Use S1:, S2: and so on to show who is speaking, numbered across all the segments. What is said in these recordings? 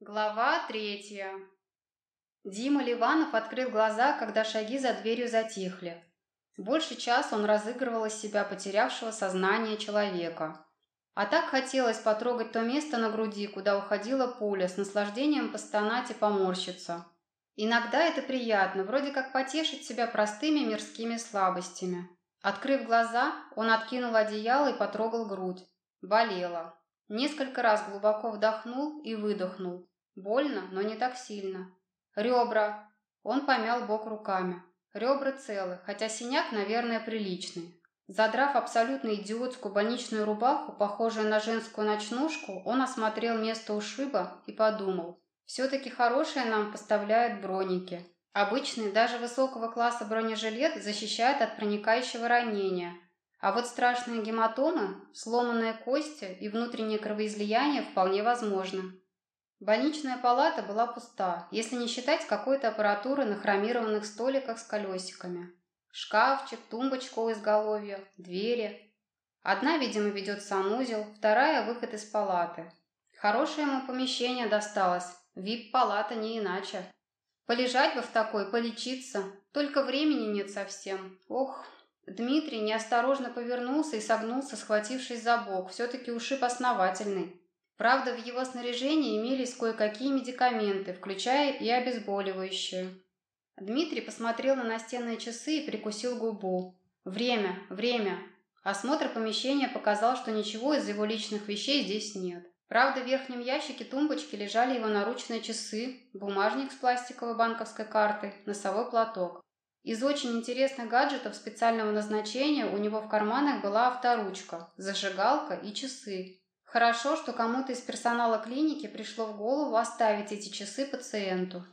S1: Глава третья. Дима Ливанов открыл глаза, когда шаги за дверью затихли. Больше часа он разыгрывал из себя потерявшего сознание человека. А так хотелось потрогать то место на груди, куда уходила пуля, с наслаждением постонать и поморщиться. Иногда это приятно, вроде как потешить себя простыми мирскими слабостями. Открыв глаза, он откинул одеяло и потрогал грудь. Болело. Несколько раз глубоко вдохнул и выдохнул. Больно, но не так сильно. Ребра. Он помял бок руками. Ребра целы, хотя синяк, наверное, приличный. Задрав абсолютно идиотскую больничную рубаху, похожую на женскую ночнушку, он осмотрел место ушиба и подумал. Все-таки хорошие нам поставляют броники. Обычный, даже высокого класса бронежилет защищает от проникающего ранения – а вот страшные гематомы, сломанные кости и внутреннее кровоизлияние вполне возможно. Больничная палата была пуста, если не считать какой-то аппаратуры на хромированных столиках с колесиками. Шкафчик, тумбочка у изголовья, двери. Одна, видимо, ведет санузел, вторая – выход из палаты. Хорошее ему помещение досталось, вип-палата не иначе. Полежать бы в такой, полечиться, только времени нет совсем. Ох, Дмитрий неосторожно повернулся и согнулся, схватившись за бок. Все-таки ушиб основательный. Правда, в его снаряжении имелись кое-какие медикаменты, включая и обезболивающие. Дмитрий посмотрел на настенные часы и прикусил губу. Время, время. Осмотр помещения показал, что ничего из его личных вещей здесь нет. Правда, в верхнем ящике тумбочки лежали его наручные часы, бумажник с пластиковой банковской картой, носовой платок. Из очень интересных гаджетов специального назначения у него в карманах была авторучка, зажигалка и часы. Хорошо, что кому-то из персонала клиники пришло в голову оставить эти часы пациенту.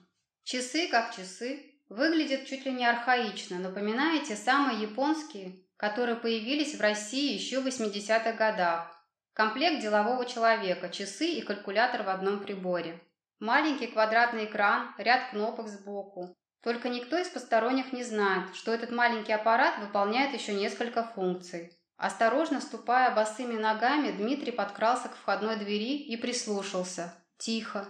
S1: Часы как часы. Выглядят чуть ли не архаично, напоминая те самые японские, которые появились в России еще в 80-х годах. Комплект делового человека, часы и калькулятор в одном приборе. Маленький квадратный экран, ряд кнопок сбоку, только никто из посторонних не знает, что этот маленький аппарат выполняет еще несколько функций. Осторожно ступая босыми ногами, Дмитрий подкрался к входной двери и прислушался. Тихо.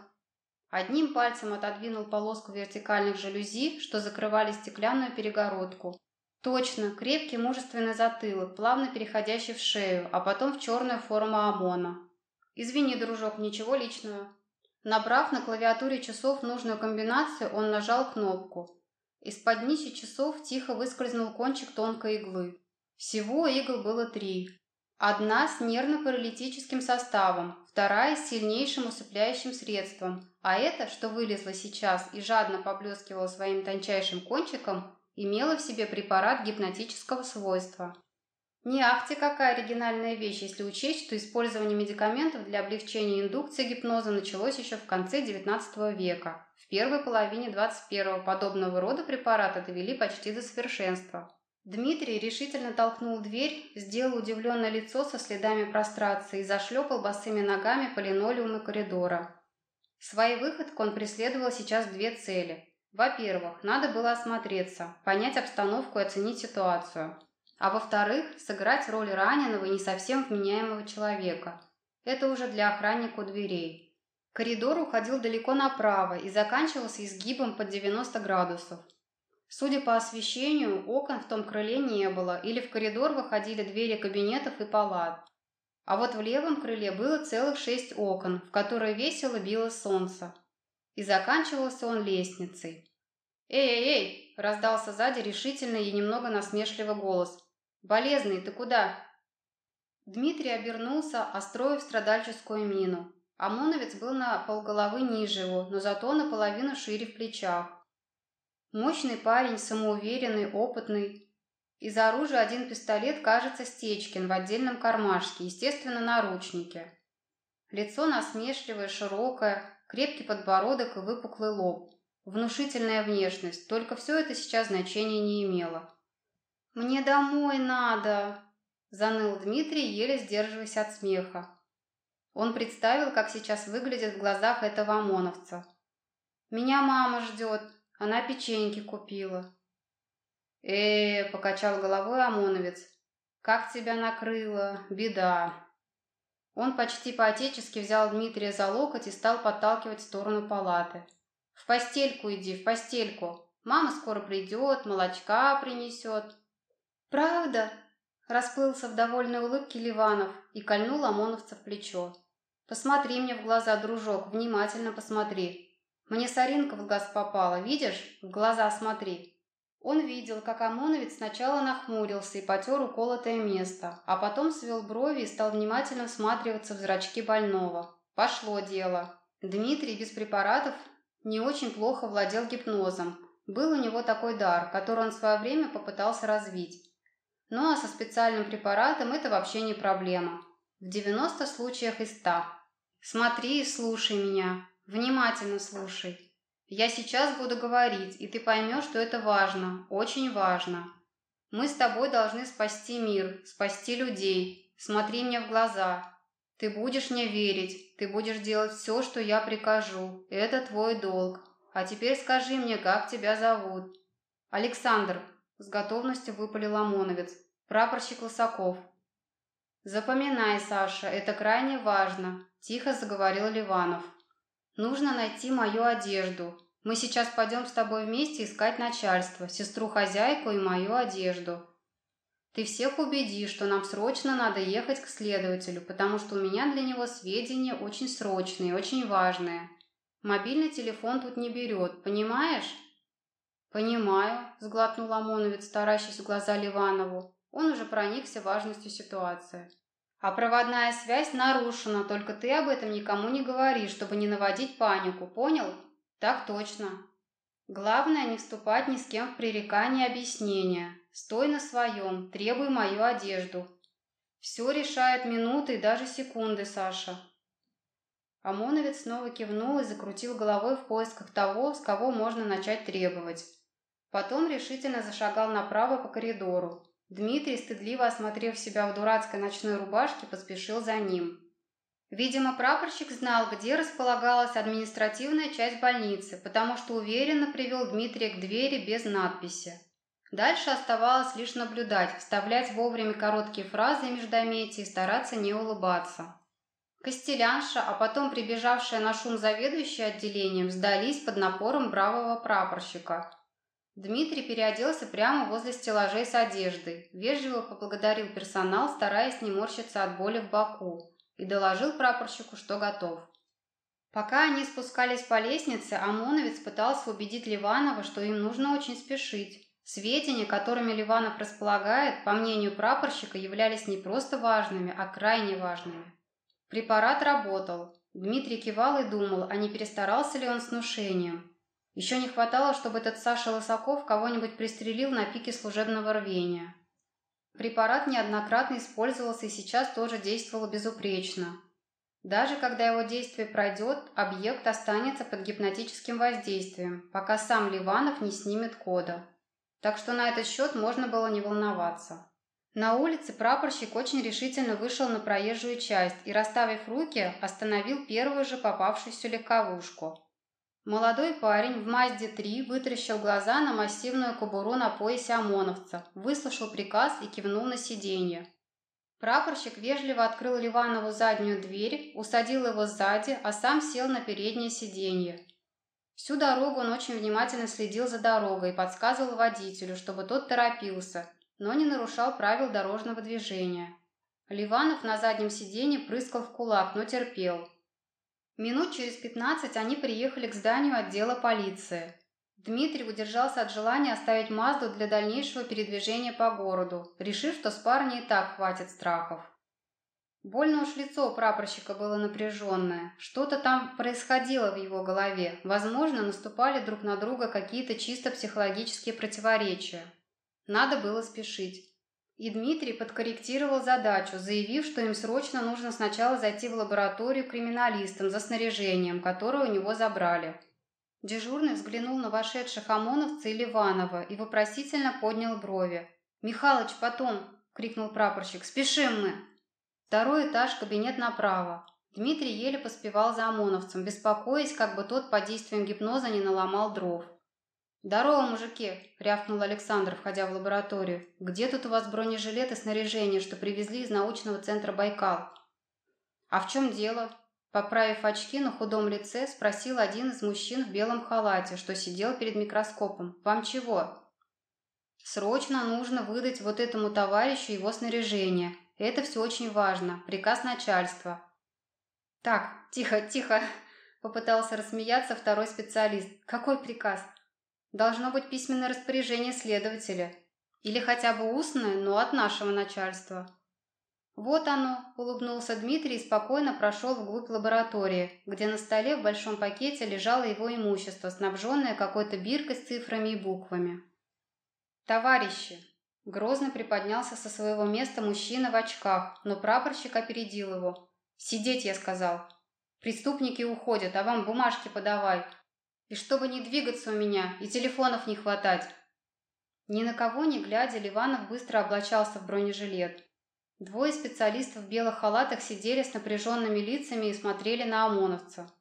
S1: Одним пальцем отодвинул полоску вертикальных жалюзи, что закрывали стеклянную перегородку. Точно, крепкий мужественный затылок, плавно переходящий в шею, а потом в черную форму ОМОНа. «Извини, дружок, ничего личного. Набрав на клавиатуре часов нужную комбинацию, он нажал кнопку. Из-под днища часов тихо выскользнул кончик тонкой иглы. Всего игл было три. Одна с нервно-паралитическим составом, вторая с сильнейшим усыпляющим средством, а эта, что вылезла сейчас и жадно поблескивала своим тончайшим кончиком, имела в себе препарат гипнотического свойства. Не ахте какая оригинальная вещь, если учесть, что использование медикаментов для облегчения индукции гипноза началось еще в конце XIX века. В первой половине XXI подобного рода препараты довели почти до совершенства. Дмитрий решительно толкнул дверь, сделал удивленное лицо со следами прострации и зашлепал босыми ногами по линолеуму коридора. Своей выходкой он преследовал сейчас две цели. Во-первых, надо было осмотреться, понять обстановку и оценить ситуацию а во-вторых, сыграть роль раненого и не совсем вменяемого человека. Это уже для охранника у дверей. Коридор уходил далеко направо и заканчивался изгибом под 90 градусов. Судя по освещению, окон в том крыле не было, или в коридор выходили двери кабинетов и палат. А вот в левом крыле было целых шесть окон, в которые весело било солнце. И заканчивался он лестницей. «Эй-эй-эй!» – раздался сзади решительный и немного насмешливый голос. «Болезный, ты куда?» Дмитрий обернулся, остроив страдальческую мину. ОМОНовец был на полголовы ниже его, но зато наполовину шире в плечах. Мощный парень, самоуверенный, опытный. Из оружия один пистолет, кажется, Стечкин в отдельном кармашке, естественно, наручники. Лицо насмешливое, широкое, крепкий подбородок и выпуклый лоб. Внушительная внешность, только все это сейчас значения не имело. «Мне домой надо!» – заныл Дмитрий, еле сдерживаясь от смеха. Он представил, как сейчас выглядит в глазах этого ОМОНовца. «Меня мама ждет, она печеньки купила». э, -э покачал головой ОМОНовец. «Как тебя накрыло? Беда!» Он почти по-отечески взял Дмитрия за локоть и стал подталкивать в сторону палаты. «В постельку иди, в постельку. Мама скоро придет, молочка принесет». «Правда?» – расплылся в довольной улыбке Ливанов и кольнул ОМОНовца в плечо. «Посмотри мне в глаза, дружок, внимательно посмотри. Мне соринка в глаз попала, видишь? В глаза смотри». Он видел, как ОМОНовец сначала нахмурился и потер уколотое место, а потом свел брови и стал внимательно всматриваться в зрачки больного. Пошло дело. Дмитрий без препаратов не очень плохо владел гипнозом. Был у него такой дар, который он в свое время попытался развить. Ну а со специальным препаратом это вообще не проблема. В 90 случаях из 100. Смотри и слушай меня. Внимательно слушай. Я сейчас буду говорить, и ты поймешь, что это важно, очень важно. Мы с тобой должны спасти мир, спасти людей. Смотри мне в глаза. Ты будешь мне верить, ты будешь делать все, что я прикажу. Это твой долг. А теперь скажи мне, как тебя зовут? Александр, с готовностью выпалил ОМОНовец. Прапорщик Лысаков. Запоминай, Саша, это крайне важно, тихо заговорил Ливанов. Нужно найти мою одежду. Мы сейчас пойдем с тобой вместе искать начальство, сестру-хозяйку и мою одежду. Ты всех убеди, что нам срочно надо ехать к следователю, потому что у меня для него сведения очень срочные, очень важные. Мобильный телефон тут не берет, понимаешь? Понимаю, сглотнул ОМОНовец, таращись в глаза Ливанову. Он уже проникся важностью ситуации. А проводная связь нарушена, только ты об этом никому не говори, чтобы не наводить панику, понял? Так точно. Главное не вступать ни с кем в пререкание объяснения. Стой на своем, требуй мою одежду. Все решает минуты и даже секунды, Саша. Омоновец снова кивнул и закрутил головой в поисках того, с кого можно начать требовать. Потом решительно зашагал направо по коридору. Дмитрий, стыдливо осмотрев себя в дурацкой ночной рубашке, поспешил за ним. Видимо, прапорщик знал, где располагалась административная часть больницы, потому что уверенно привел Дмитрия к двери без надписи. Дальше оставалось лишь наблюдать, вставлять вовремя короткие фразы и междометия и стараться не улыбаться. Костелянша, а потом прибежавшая на шум заведующая отделением, сдались под напором бравого прапорщика. Дмитрий переоделся прямо возле стеллажей с одеждой, вежливо поблагодарил персонал, стараясь не морщиться от боли в боку, и доложил прапорщику, что готов. Пока они спускались по лестнице, ОМОНовец пытался убедить Ливанова, что им нужно очень спешить. Сведения, которыми Ливанов располагает, по мнению прапорщика, являлись не просто важными, а крайне важными. Препарат работал. Дмитрий кивал и думал, а не перестарался ли он с внушением. Еще не хватало, чтобы этот Саша Лысаков кого-нибудь пристрелил на пике служебного рвения. Препарат неоднократно использовался и сейчас тоже действовал безупречно. Даже когда его действие пройдет, объект останется под гипнотическим воздействием, пока сам Ливанов не снимет кода. Так что на этот счет можно было не волноваться. На улице прапорщик очень решительно вышел на проезжую часть и, расставив руки, остановил первую же попавшуюся легковушку. Молодой парень в Мазде-3 вытаращил глаза на массивную кобуру на поясе ОМОНовца, выслушал приказ и кивнул на сиденье. Прапорщик вежливо открыл Ливанову заднюю дверь, усадил его сзади, а сам сел на переднее сиденье. Всю дорогу он очень внимательно следил за дорогой и подсказывал водителю, чтобы тот торопился, но не нарушал правил дорожного движения. Ливанов на заднем сиденье прыскал в кулак, но терпел – Минут через пятнадцать они приехали к зданию отдела полиции. Дмитрий удержался от желания оставить Мазду для дальнейшего передвижения по городу, решив, что с парня и так хватит страхов. Больно уж лицо у прапорщика было напряженное. Что-то там происходило в его голове. Возможно, наступали друг на друга какие-то чисто психологические противоречия. Надо было спешить. И Дмитрий подкорректировал задачу, заявив, что им срочно нужно сначала зайти в лабораторию криминалистам за снаряжением, которое у него забрали. Дежурный взглянул на вошедших ОМОНовца и Ливанова и вопросительно поднял брови. «Михалыч, потом!» – крикнул прапорщик. «Спешим мы!» Второй этаж, кабинет направо. Дмитрий еле поспевал за ОМОНовцем, беспокоясь, как бы тот под действием гипноза не наломал дров. «Здорово, мужики!» – рявкнул Александр, входя в лабораторию. «Где тут у вас бронежилет и снаряжение, что привезли из научного центра Байкал?» «А в чем дело?» Поправив очки на худом лице, спросил один из мужчин в белом халате, что сидел перед микроскопом. «Вам чего?» «Срочно нужно выдать вот этому товарищу его снаряжение. Это все очень важно. Приказ начальства». «Так, тихо, тихо!» – попытался рассмеяться второй специалист. «Какой приказ?» «Должно быть письменное распоряжение следователя. Или хотя бы устное, но от нашего начальства». «Вот оно», – улыбнулся Дмитрий и спокойно прошел вглубь лаборатории, где на столе в большом пакете лежало его имущество, снабженное какой-то биркой с цифрами и буквами. «Товарищи!» – грозно приподнялся со своего места мужчина в очках, но прапорщик опередил его. «Сидеть, я сказал. Преступники уходят, а вам бумажки подавай. И чтобы не двигаться у меня, и телефонов не хватать». Ни на кого не глядя, Ливанов быстро облачался в бронежилет. Двое специалистов в белых халатах сидели с напряженными лицами и смотрели на ОМОНовца.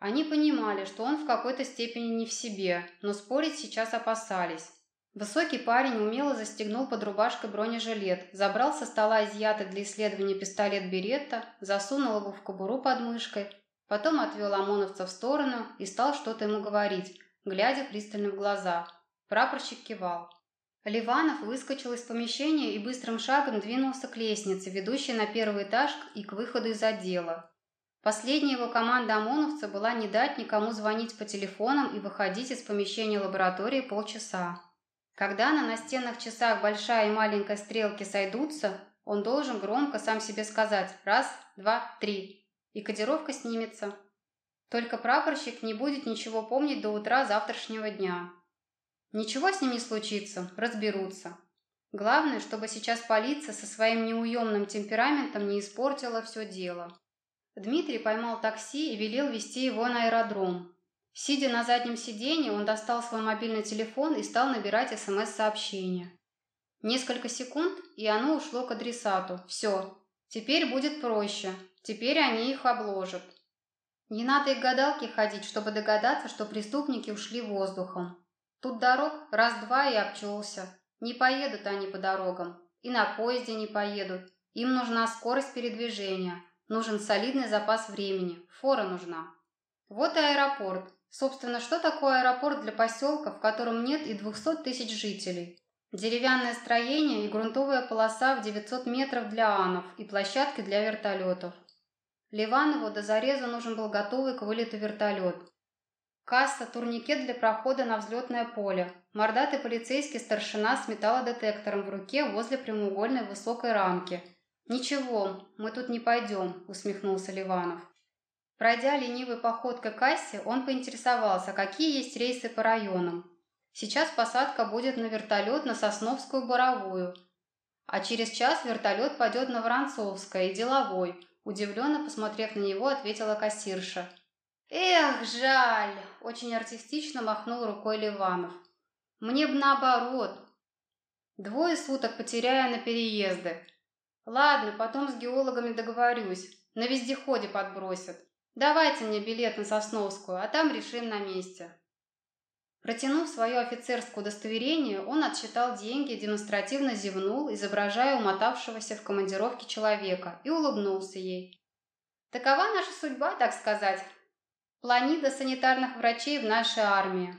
S1: Они понимали, что он в какой-то степени не в себе, но спорить сейчас опасались. Высокий парень умело застегнул под рубашкой бронежилет, забрал со стола изъятый для исследования пистолет Беретта, засунул его в кобуру под мышкой, потом отвел ОМОНовца в сторону и стал что-то ему говорить, глядя пристально в глаза. Прапорщик кивал. Ливанов выскочил из помещения и быстрым шагом двинулся к лестнице, ведущей на первый этаж и к выходу из отдела. Последняя его команда ОМОНовца была не дать никому звонить по телефонам и выходить из помещения лаборатории полчаса. Когда на настенных часах большая и маленькая стрелки сойдутся, он должен громко сам себе сказать «раз, два, три», и кодировка снимется. Только прапорщик не будет ничего помнить до утра завтрашнего дня. Ничего с ним не случится, разберутся. Главное, чтобы сейчас полиция со своим неуемным темпераментом не испортила все дело. Дмитрий поймал такси и велел вести его на аэродром. Сидя на заднем сиденье, он достал свой мобильный телефон и стал набирать СМС-сообщение. Несколько секунд, и оно ушло к адресату. Все. Теперь будет проще. Теперь они их обложат. Не надо и к гадалке ходить, чтобы догадаться, что преступники ушли воздухом. Тут дорог раз-два и обчелся. Не поедут они по дорогам. И на поезде не поедут. Им нужна скорость передвижения. Нужен солидный запас времени. Фора нужна. Вот и аэропорт. Собственно, что такое аэропорт для поселка, в котором нет и 200 тысяч жителей? Деревянное строение и грунтовая полоса в 900 метров для анов и площадки для вертолетов. Ливанову до зареза нужен был готовый к вылету вертолет. Касса, турникет для прохода на взлетное поле. Мордатый полицейский старшина с металлодетектором в руке возле прямоугольной высокой рамки. «Ничего, мы тут не пойдем», — усмехнулся Ливанов. Пройдя ленивой походкой к кассе, он поинтересовался, какие есть рейсы по районам. Сейчас посадка будет на вертолет на Сосновскую Боровую, а через час вертолет пойдет на Воронцовское и Деловой. Удивленно посмотрев на него, ответила кассирша. «Эх, жаль!» – очень артистично махнул рукой Ливанов. «Мне б наоборот. Двое суток потеряя на переезды. Ладно, потом с геологами договорюсь. На вездеходе подбросят. Давайте мне билет на Сосновскую, а там решим на месте». Протянув свое офицерское удостоверение, он отсчитал деньги, демонстративно зевнул, изображая умотавшегося в командировке человека, и улыбнулся ей. «Такова наша судьба, так сказать, Планида санитарных врачей в нашей армии.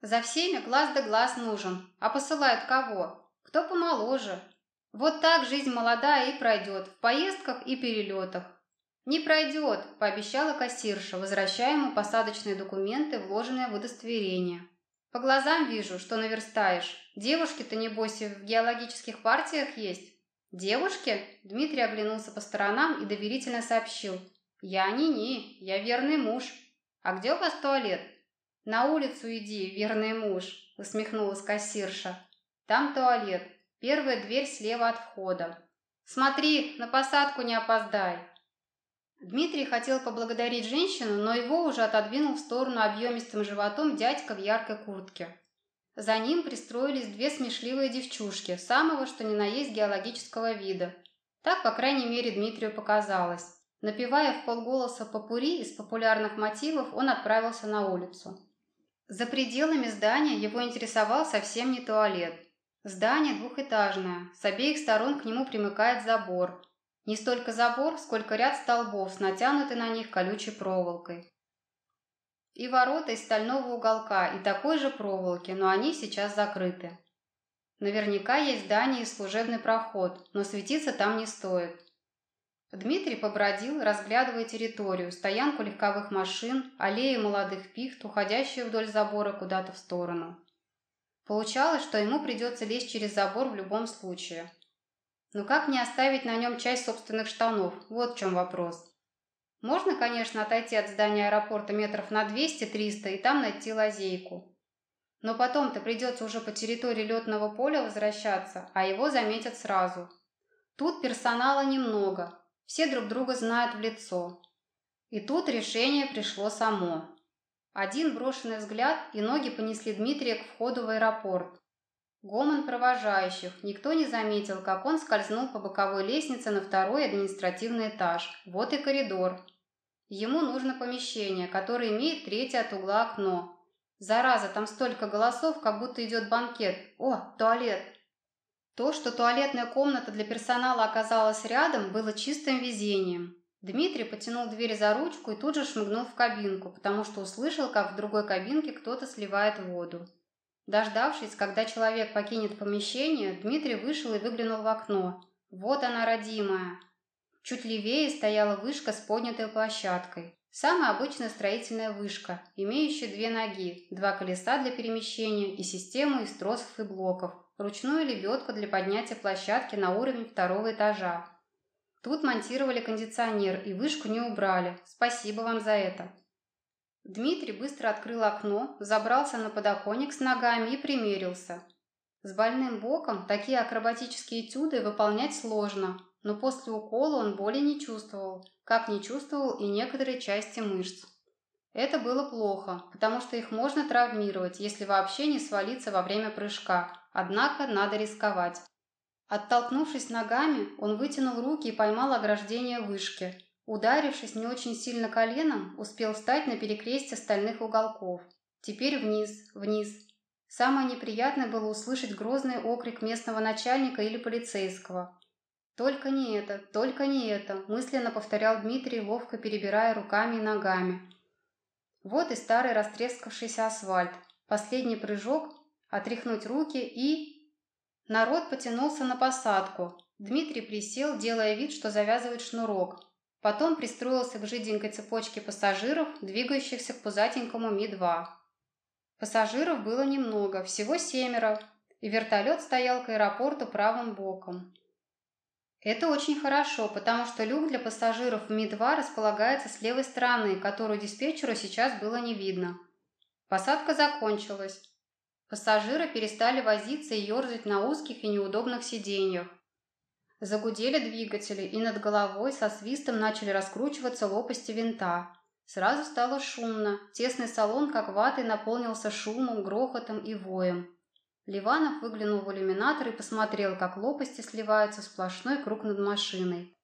S1: За всеми глаз да глаз нужен. А посылают кого? Кто помоложе. Вот так жизнь молодая и пройдет, в поездках и перелетах. «Не пройдет», – пообещала кассирша, возвращая ему посадочные документы, вложенные в удостоверение. «По глазам вижу, что наверстаешь. Девушки-то, небось, в геологических партиях есть?» «Девушки?» – Дмитрий оглянулся по сторонам и доверительно сообщил – «Я не-не, я верный муж. А где у вас туалет?» «На улицу иди, верный муж», — усмехнулась кассирша. «Там туалет. Первая дверь слева от входа. Смотри, на посадку не опоздай». Дмитрий хотел поблагодарить женщину, но его уже отодвинул в сторону объемистым животом дядька в яркой куртке. За ним пристроились две смешливые девчушки, самого что ни на есть геологического вида. Так, по крайней мере, Дмитрию показалось. Напевая в полголоса попури из популярных мотивов, он отправился на улицу. За пределами здания его интересовал совсем не туалет. Здание двухэтажное, с обеих сторон к нему примыкает забор. Не столько забор, сколько ряд столбов с натянутой на них колючей проволокой. И ворота из стального уголка, и такой же проволоки, но они сейчас закрыты. Наверняка есть здание и служебный проход, но светиться там не стоит. Дмитрий побродил, разглядывая территорию, стоянку легковых машин, аллеи молодых пихт, уходящую вдоль забора куда-то в сторону. Получалось, что ему придется лезть через забор в любом случае. Но как не оставить на нем часть собственных штанов? Вот в чем вопрос. Можно, конечно, отойти от здания аэропорта метров на 200-300 и там найти лазейку. Но потом-то придется уже по территории летного поля возвращаться, а его заметят сразу. Тут персонала немного, все друг друга знают в лицо. И тут решение пришло само. Один брошенный взгляд, и ноги понесли Дмитрия к входу в аэропорт. Гомон провожающих. Никто не заметил, как он скользнул по боковой лестнице на второй административный этаж. Вот и коридор. Ему нужно помещение, которое имеет третье от угла окно. Зараза, там столько голосов, как будто идет банкет. О, туалет. То, что туалетная комната для персонала оказалась рядом, было чистым везением. Дмитрий потянул дверь за ручку и тут же шмыгнул в кабинку, потому что услышал, как в другой кабинке кто-то сливает воду. Дождавшись, когда человек покинет помещение, Дмитрий вышел и выглянул в окно. Вот она, родимая. Чуть левее стояла вышка с поднятой площадкой. Самая обычная строительная вышка, имеющая две ноги, два колеса для перемещения и систему из тросов и блоков, ручную лебедку для поднятия площадки на уровень второго этажа. Тут монтировали кондиционер и вышку не убрали. Спасибо вам за это. Дмитрий быстро открыл окно, забрался на подоконник с ногами и примерился. С больным боком такие акробатические этюды выполнять сложно, но после укола он боли не чувствовал, как не чувствовал и некоторые части мышц. Это было плохо, потому что их можно травмировать, если вообще не свалиться во время прыжка, однако надо рисковать. Оттолкнувшись ногами, он вытянул руки и поймал ограждение вышки. Ударившись не очень сильно коленом, успел встать на перекрестье стальных уголков. Теперь вниз, вниз. Самое неприятное было услышать грозный окрик местного начальника или полицейского. «Только не это, только не это», – мысленно повторял Дмитрий, ловко перебирая руками и ногами. Вот и старый растрескавшийся асфальт. Последний прыжок, отряхнуть руки и... Народ потянулся на посадку. Дмитрий присел, делая вид, что завязывает шнурок. Потом пристроился к жиденькой цепочке пассажиров, двигающихся к пузатенькому Ми-2. Пассажиров было немного, всего семеро, и вертолет стоял к аэропорту правым боком. Это очень хорошо, потому что люк для пассажиров в Ми-2 располагается с левой стороны, которую диспетчеру сейчас было не видно. Посадка закончилась. Пассажиры перестали возиться и ерзать на узких и неудобных сиденьях. Загудели двигатели, и над головой со свистом начали раскручиваться лопасти винта. Сразу стало шумно. Тесный салон, как ватой, наполнился шумом, грохотом и воем. Ливанов выглянул в иллюминатор и посмотрел, как лопасти сливаются в сплошной круг над машиной.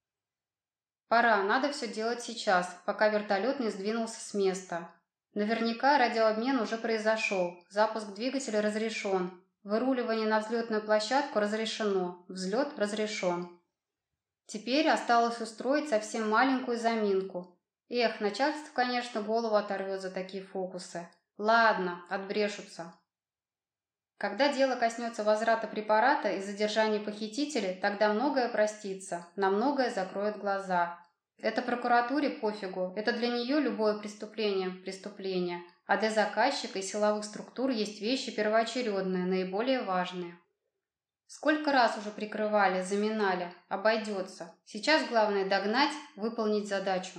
S1: «Пора, надо все делать сейчас, пока вертолет не сдвинулся с места. Наверняка радиообмен уже произошел, запуск двигателя разрешен, выруливание на взлетную площадку разрешено, взлет разрешен. Теперь осталось устроить совсем маленькую заминку. Эх, начальство, конечно, голову оторвет за такие фокусы. Ладно, отбрешутся. Когда дело коснется возврата препарата и задержания похитителей, тогда многое простится, на многое закроют глаза. Это прокуратуре пофигу, это для нее любое преступление – преступление, а для заказчика и силовых структур есть вещи первоочередные, наиболее важные. Сколько раз уже прикрывали, заминали, обойдется. Сейчас главное догнать, выполнить задачу.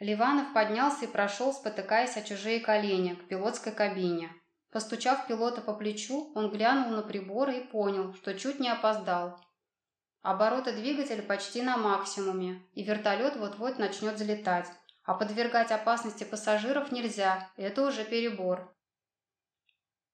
S1: Ливанов поднялся и прошел, спотыкаясь о чужие колени, к пилотской кабине. Постучав пилота по плечу, он глянул на приборы и понял, что чуть не опоздал. Обороты двигателя почти на максимуме, и вертолет вот-вот начнет взлетать, а подвергать опасности пассажиров нельзя, это уже перебор.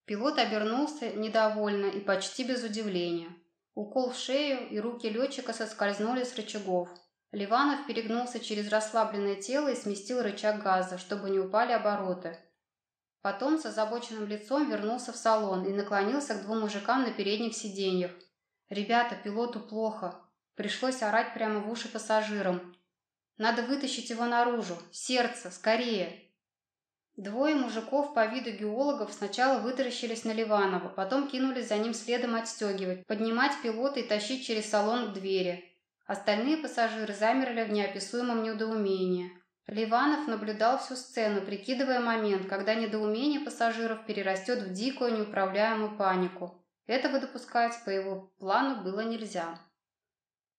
S1: Пилот обернулся недовольно и почти без удивления. Укол в шею, и руки летчика соскользнули с рычагов. Ливанов перегнулся через расслабленное тело и сместил рычаг газа, чтобы не упали обороты. Потом с озабоченным лицом вернулся в салон и наклонился к двум мужикам на передних сиденьях. «Ребята, пилоту плохо». Пришлось орать прямо в уши пассажирам. «Надо вытащить его наружу! Сердце! Скорее!» Двое мужиков по виду геологов сначала вытаращились на Ливанова, потом кинулись за ним следом отстегивать, поднимать пилота и тащить через салон к двери. Остальные пассажиры замерли в неописуемом недоумении. Ливанов наблюдал всю сцену, прикидывая момент, когда недоумение пассажиров перерастет в дикую неуправляемую панику. Этого допускать по его плану было нельзя.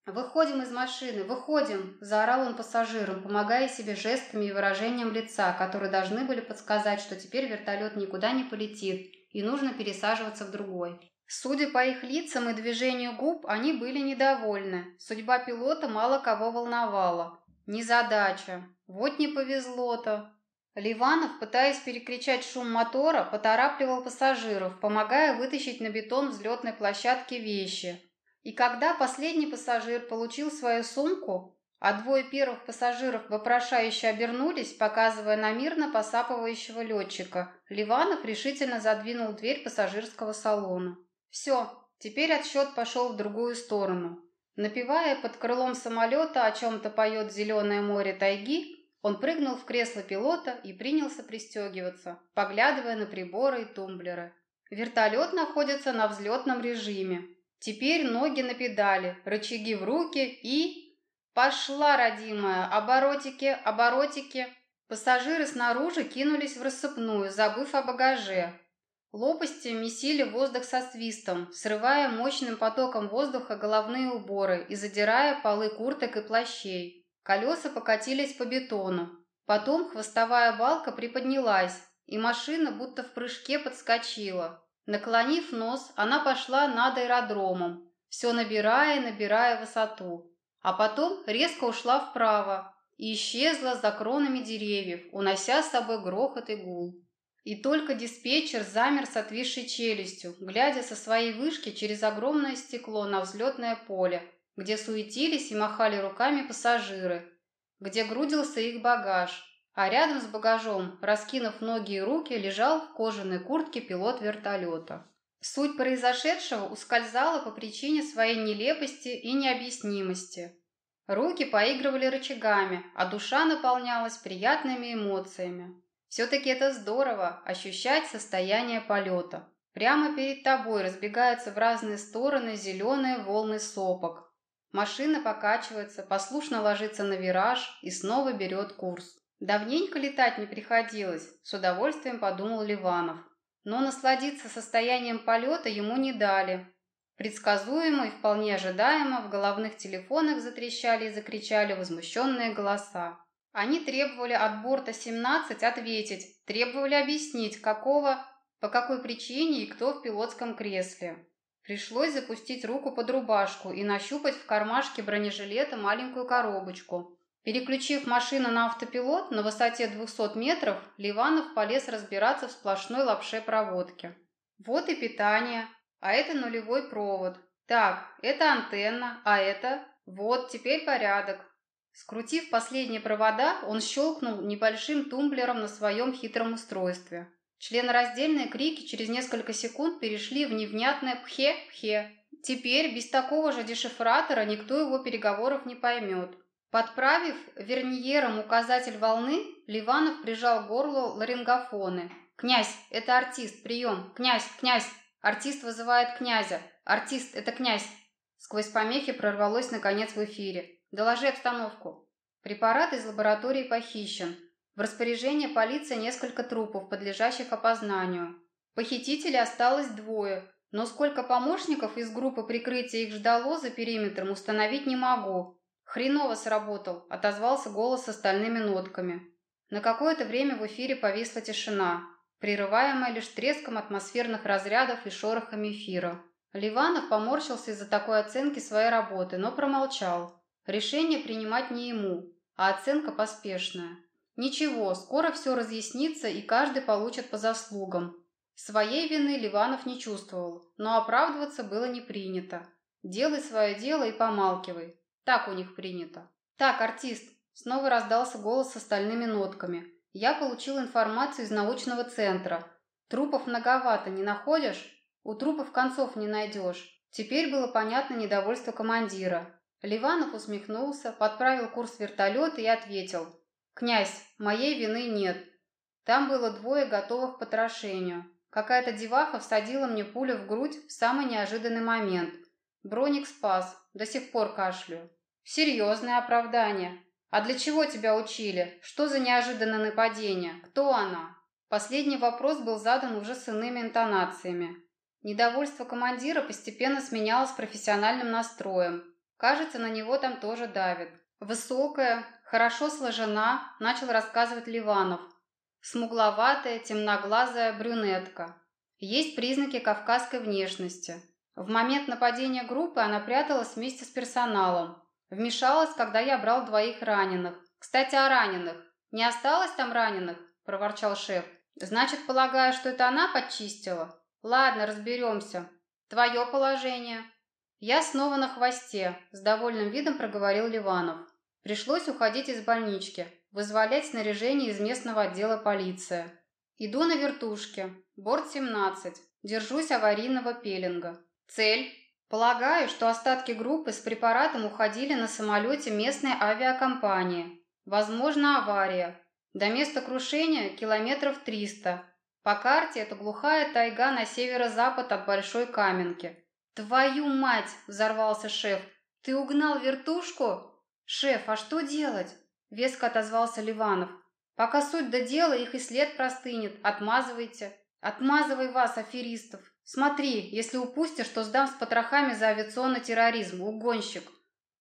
S1: «Выходим из машины, выходим!» – заорал он пассажирам, помогая себе жестами и выражением лица, которые должны были подсказать, что теперь вертолет никуда не полетит и нужно пересаживаться в другой. Судя по их лицам и движению губ, они были недовольны. Судьба пилота мало кого волновала. Незадача. Вот не повезло-то. Ливанов, пытаясь перекричать шум мотора, поторапливал пассажиров, помогая вытащить на бетон взлетной площадки вещи. И когда последний пассажир получил свою сумку, а двое первых пассажиров вопрошающе обернулись, показывая на мирно посапывающего летчика, Ливанов решительно задвинул дверь пассажирского салона. «Все, теперь отсчет пошел в другую сторону». Напевая под крылом самолета о чем-то поет зеленое море тайги, он прыгнул в кресло пилота и принялся пристегиваться, поглядывая на приборы и тумблеры. Вертолет находится на взлетном режиме, Теперь ноги на педали, рычаги в руки и... Пошла, родимая, оборотики, оборотики. Пассажиры снаружи кинулись в рассыпную, забыв о багаже. Лопасти месили воздух со свистом, срывая мощным потоком воздуха головные уборы и задирая полы курток и плащей. Колеса покатились по бетону. Потом хвостовая балка приподнялась, и машина будто в прыжке подскочила. Наклонив нос, она пошла над аэродромом, все набирая и набирая высоту, а потом резко ушла вправо и исчезла за кронами деревьев, унося с собой грохот и гул. И только диспетчер замер с отвисшей челюстью, глядя со своей вышки через огромное стекло на взлетное поле, где суетились и махали руками пассажиры, где грудился их багаж, а рядом с багажом, раскинув ноги и руки, лежал в кожаной куртке пилот вертолета. Суть произошедшего ускользала по причине своей нелепости и необъяснимости. Руки поигрывали рычагами, а душа наполнялась приятными эмоциями. Все-таки это здорово – ощущать состояние полета. Прямо перед тобой разбегаются в разные стороны зеленые волны сопок. Машина покачивается, послушно ложится на вираж и снова берет курс. Давненько летать не приходилось, с удовольствием подумал Ливанов. Но насладиться состоянием полета ему не дали. Предсказуемо и вполне ожидаемо в головных телефонах затрещали и закричали возмущенные голоса. Они требовали от борта 17 ответить, требовали объяснить, какого, по какой причине и кто в пилотском кресле. Пришлось запустить руку под рубашку и нащупать в кармашке бронежилета маленькую коробочку, Переключив машину на автопилот на высоте 200 метров, Ливанов полез разбираться в сплошной лапше проводки. Вот и питание, а это нулевой провод. Так, это антенна, а это... Вот, теперь порядок. Скрутив последние провода, он щелкнул небольшим тумблером на своем хитром устройстве. Членораздельные крики через несколько секунд перешли в невнятное «пхе-пхе». Теперь без такого же дешифратора никто его переговоров не поймет. Подправив верниером указатель волны, Ливанов прижал к горлу ларингофоны. «Князь, это артист, прием! Князь, князь! Артист вызывает князя! Артист, это князь!» Сквозь помехи прорвалось наконец в эфире. «Доложи обстановку!» Препарат из лаборатории похищен. В распоряжении полиции несколько трупов, подлежащих опознанию. Похитителей осталось двое, но сколько помощников из группы прикрытия их ждало за периметром, установить не могу. «Хреново сработал», — отозвался голос с остальными нотками. На какое-то время в эфире повисла тишина, прерываемая лишь треском атмосферных разрядов и шорохами эфира. Ливанов поморщился из-за такой оценки своей работы, но промолчал. Решение принимать не ему, а оценка поспешная. Ничего, скоро все разъяснится и каждый получит по заслугам. Своей вины Ливанов не чувствовал, но оправдываться было не принято. Делай свое дело и помалкивай. Так у них принято. Так, артист. Снова раздался голос с остальными нотками. Я получил информацию из научного центра. Трупов многовато, не находишь? У трупов концов не найдешь. Теперь было понятно недовольство командира. Ливанов усмехнулся, подправил курс вертолета и ответил. «Князь, моей вины нет. Там было двое готовых к потрошению. Какая-то деваха всадила мне пулю в грудь в самый неожиданный момент. Броник спас, до сих пор кашлю. Серьезное оправдание. А для чего тебя учили? Что за неожиданное нападение? Кто она? Последний вопрос был задан уже с иными интонациями. Недовольство командира постепенно сменялось профессиональным настроем. Кажется, на него там тоже давит. Высокая, хорошо сложена, начал рассказывать Ливанов. Смугловатая, темноглазая брюнетка. Есть признаки кавказской внешности. В момент нападения группы она пряталась вместе с персоналом. Вмешалась, когда я брал двоих раненых. Кстати, о раненых. Не осталось там раненых? проворчал шеф. Значит, полагаю, что это она подчистила? Ладно, разберемся. Твое положение. Я снова на хвосте, с довольным видом проговорил Ливанов. Пришлось уходить из больнички, вызволять снаряжение из местного отдела полиции. Иду на вертушке. Борт 17. Держусь аварийного пеленга. Цель. Полагаю, что остатки группы с препаратом уходили на самолете местной авиакомпании. Возможно, авария. До места крушения километров 300. По карте это глухая тайга на северо-запад от Большой Каменки. «Твою мать!» – взорвался шеф. «Ты угнал вертушку?» «Шеф, а что делать?» – веско отозвался Ливанов. «Пока суть до дела, их и след простынет. Отмазывайте. Отмазывай вас, аферистов. Смотри, если упустишь, то сдам с потрохами за авиационный терроризм, угонщик.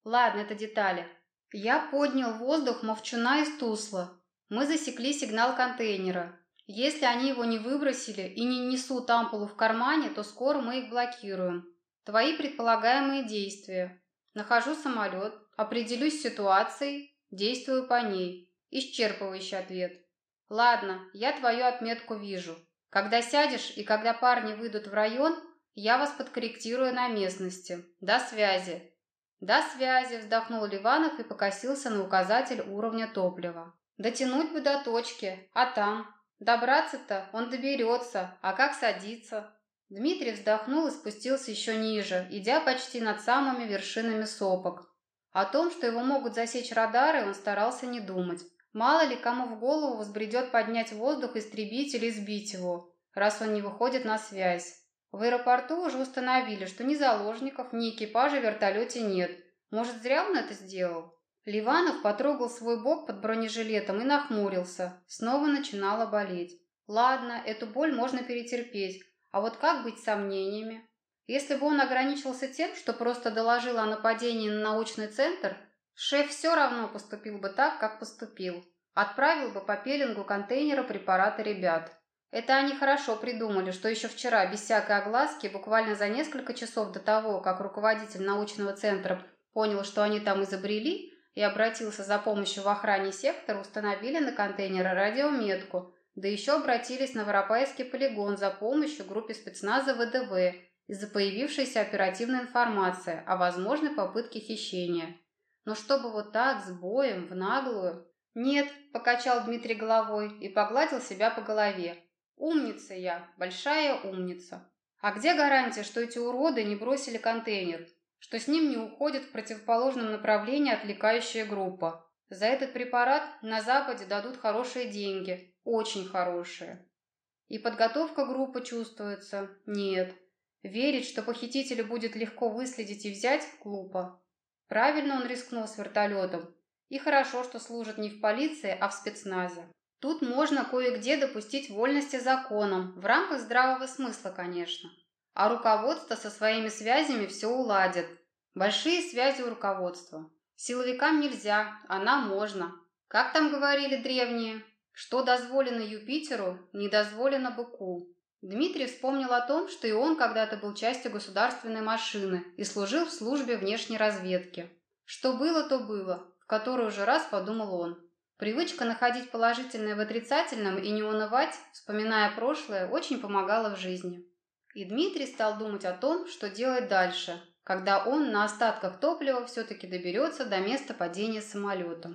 S1: Ладно, это детали. Я поднял в воздух мовчуна из Тусла. Мы засекли сигнал контейнера. Если они его не выбросили и не несут ампулу в кармане, то скоро мы их блокируем. Твои предполагаемые действия. Нахожу самолет, определюсь с ситуацией, действую по ней. Исчерпывающий ответ. Ладно, я твою отметку вижу. Когда сядешь и когда парни выйдут в район, я вас подкорректирую на местности. До связи. До связи, вздохнул Ливанов и покосился на указатель уровня топлива. Дотянуть бы до точки, а там? Добраться-то он доберется, а как садиться? Дмитрий вздохнул и спустился еще ниже, идя почти над самыми вершинами сопок. О том, что его могут засечь радары, он старался не думать. Мало ли кому в голову взбредет поднять воздух истребитель и сбить его, раз он не выходит на связь. В аэропорту уже установили, что ни заложников, ни экипажа в вертолете нет. Может, зря он это сделал? Ливанов потрогал свой бок под бронежилетом и нахмурился. Снова начинало болеть. Ладно, эту боль можно перетерпеть. А вот как быть с сомнениями? Если бы он ограничился тем, что просто доложил о нападении на научный центр, Шеф все равно поступил бы так, как поступил. Отправил бы по пеленгу контейнера препарата ребят. Это они хорошо придумали, что еще вчера, без всякой огласки, буквально за несколько часов до того, как руководитель научного центра понял, что они там изобрели, и обратился за помощью в охране сектора, установили на контейнеры радиометку, да еще обратились на Воропаевский полигон за помощью группе спецназа ВДВ из-за появившейся оперативной информации о возможной попытке хищения. Но чтобы вот так, с боем, в наглую... Нет, покачал Дмитрий головой и погладил себя по голове. Умница я, большая умница. А где гарантия, что эти уроды не бросили контейнер? Что с ним не уходит в противоположном направлении отвлекающая группа? За этот препарат на Западе дадут хорошие деньги, очень хорошие. И подготовка группы чувствуется. Нет. Верить, что похитителя будет легко выследить и взять, глупо. Правильно он рискнул с вертолетом. И хорошо, что служит не в полиции, а в спецназе. Тут можно кое-где допустить вольности законом, в рамках здравого смысла, конечно. А руководство со своими связями все уладит. Большие связи у руководства. Силовикам нельзя, а нам можно. Как там говорили древние? Что дозволено Юпитеру, не дозволено быку. Дмитрий вспомнил о том, что и он когда-то был частью государственной машины и служил в службе внешней разведки. Что было, то было, в который уже раз подумал он. Привычка находить положительное в отрицательном и не унывать, вспоминая прошлое, очень помогала в жизни. И Дмитрий стал думать о том, что делать дальше, когда он на остатках топлива все-таки доберется до места падения самолета.